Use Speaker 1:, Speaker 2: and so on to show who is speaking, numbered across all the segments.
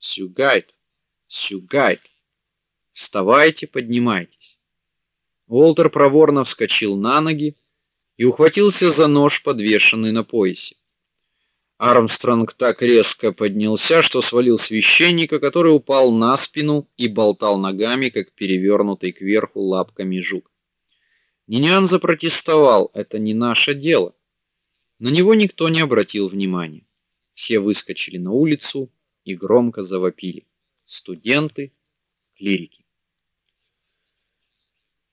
Speaker 1: Сюгайт, сюгайт. Вставайте, поднимайтесь. Уолтер проворно вскочил на ноги и ухватился за нож, подвешенный на поясе. Армстронг так резко поднялся, что свалил священника, который упал на спину и болтал ногами, как перевернутый кверху лапками жук. Нинян запротестовал: "Это не наше дело". На него никто не обратил внимания. Все выскочили на улицу и громко завопили: "Студенты, клирики!"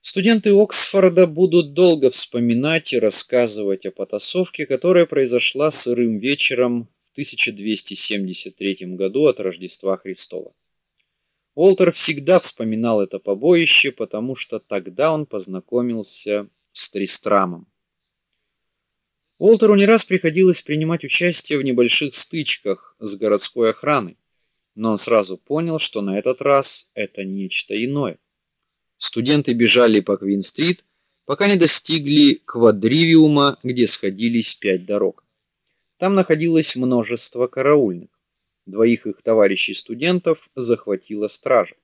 Speaker 1: Студенты Оксфорда будут долго вспоминать и рассказывать о потасовке, которая произошла сырым вечером в 1273 году от Рождества Христова. Уолтер всегда вспоминал это побоище, потому что тогда он познакомился с Тристрамом. Уолтеру не раз приходилось принимать участие в небольших стычках с городской охраной, но он сразу понял, что на этот раз это нечто иное. Студенты бежали по Квин-стрит, пока не достигли квадривиума, где сходились пять дорог. Там находилось множество караульных. Двоих их товарищей-студентов захватила стража.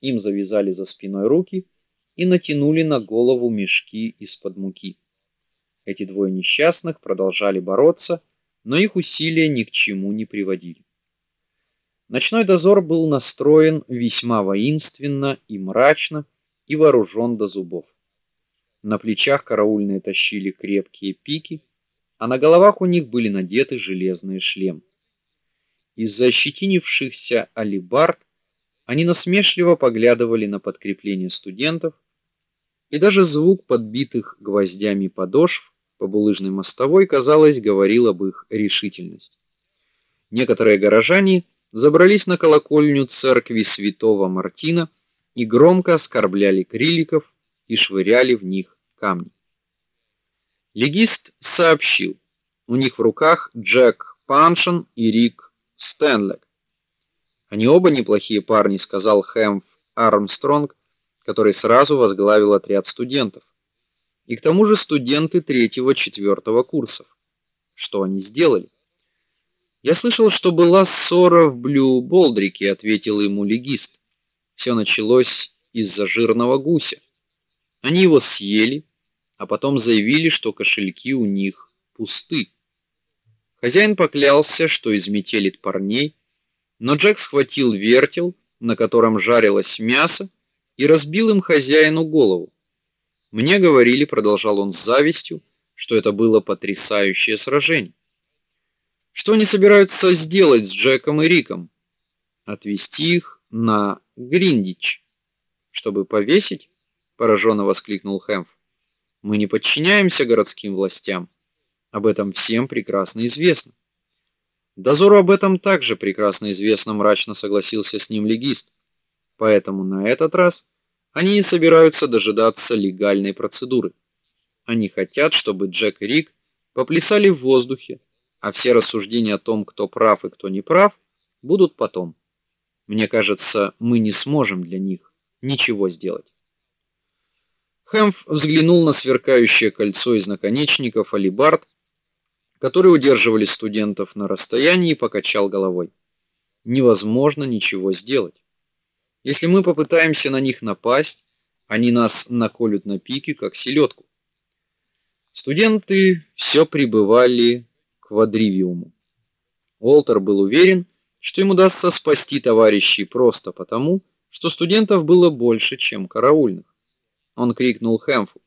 Speaker 1: Им завязали за спиной руки и натянули на голову мешки из-под муки. Эти двое несчастных продолжали бороться, но их усилия ни к чему не приводили. Ночной дозор был настроен весьма воинственно и мрачно и вооружен до зубов. На плечах караульные тащили крепкие пики, а на головах у них были надеты железные шлемы. Из-за ощетинившихся алебард они насмешливо поглядывали на подкрепление студентов, и даже звук подбитых гвоздями подошв по булыжной мостовой, казалось, говорил об их решительности. Некоторые горожане забрались на колокольню церкви Святого Мартина и громко оскорбляли криликов и швыряли в них камни. Легист сообщил: у них в руках Джек Паншин и Рик Стэнлек. Они оба неплохие парни, сказал Хэмф Армстронг, который сразу возглавил отряд студентов. И к тому же студенты третьего-четвертого курсов. Что они сделали? Я слышал, что была ссора в Блю-Болдрике, ответил ему легист. Все началось из-за жирного гуся. Они его съели, а потом заявили, что кошельки у них пусты. Хозяин поклялся, что изметелит парней, но Джек схватил вертел, на котором жарилось мясо, и разбил им хозяину голову. Мне говорили, продолжал он с завистью, что это было потрясающее сражение. Что они собираются сделать с Джеком и Риком? Отвезти их на Гриндич, чтобы повесить? пораженно воскликнул Хэмф. Мы не подчиняемся городским властям. Об этом всем прекрасно известно. Дозору об этом также прекрасно известно, мрачно согласился с ним легист. Поэтому на этот раз они не собираются дожидаться легальной процедуры. Они хотят, чтобы Джек и Рик поплясали в воздухе, а все рассуждения о том, кто прав и кто не прав, будут потом. Мне кажется, мы не сможем для них ничего сделать. Хэмф взглянул на сверкающее кольцо из наконечников алебард, которые удерживали студентов на расстоянии, и покачал головой. Невозможно ничего сделать. Если мы попытаемся на них напасть, они нас наколют на пике, как селедку. Студенты все прибывали к квадривиуму. Уолтер был уверен, что ему удастся спасти товарищей просто потому, что студентов было больше, чем караульных. Он крикнул Хэмфу: